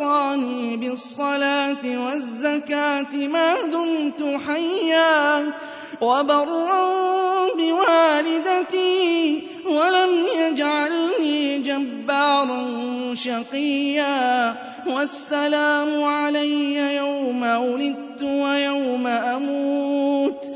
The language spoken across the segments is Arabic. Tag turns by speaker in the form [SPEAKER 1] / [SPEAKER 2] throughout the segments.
[SPEAKER 1] أوصاني بِالصَّلَاةِ وَالزَّكَاةِ مَا دُمْتُ حَيًّا وَبَرًّا بِوَالِدَتِي وَلَمْ يَجْعَلْنِي جَبَّارًا شَقِيًّا وَالسَّلَامُ عَلَيَّ يَوْمَ وُلِدتُّ وَيَوْمَ أَمُوتُ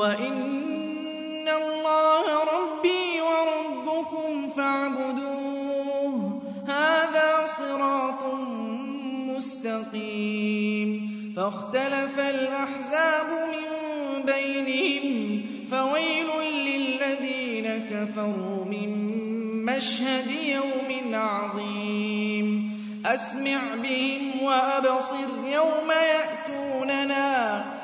[SPEAKER 1] وَإِنَّ اللَّهَ رَبِّي وَرَبُّكُمْ فَاعْبُدُوهُ هَذَا صِرَاطٌ مُسْتَقِيمٌ فَاخْتَلَفَ الْأَحْزَابُ مِنْ بَيْنِهِمْ فَوَيْلٌ لِلَّذِينَ كَفَرُوا مِنْ مَشْهَدِ يَوْمٍ عَظِيمٍ أَسْمِعْ بِهِمْ وَأَبْصِرْ يَوْمَ يَأْتُونَنَا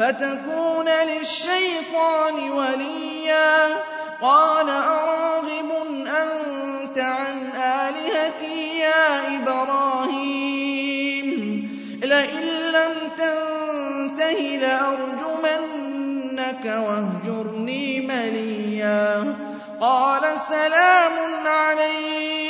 [SPEAKER 1] فَتَكُونَ لِلشَّيْطَانِ وَلِيًّا. قَالَ أَرَاغِبٌ أَنتَ عَنْ آلِهَتِي يَا إِبْرَاهِيمُ. لَئِن لَّمْ تَنتَهِ لَأَرْجُمَنَّكَ وَاهْجُرْنِي مَلِيًّا. قَالَ سَلَامٌ عَلَيْكَ.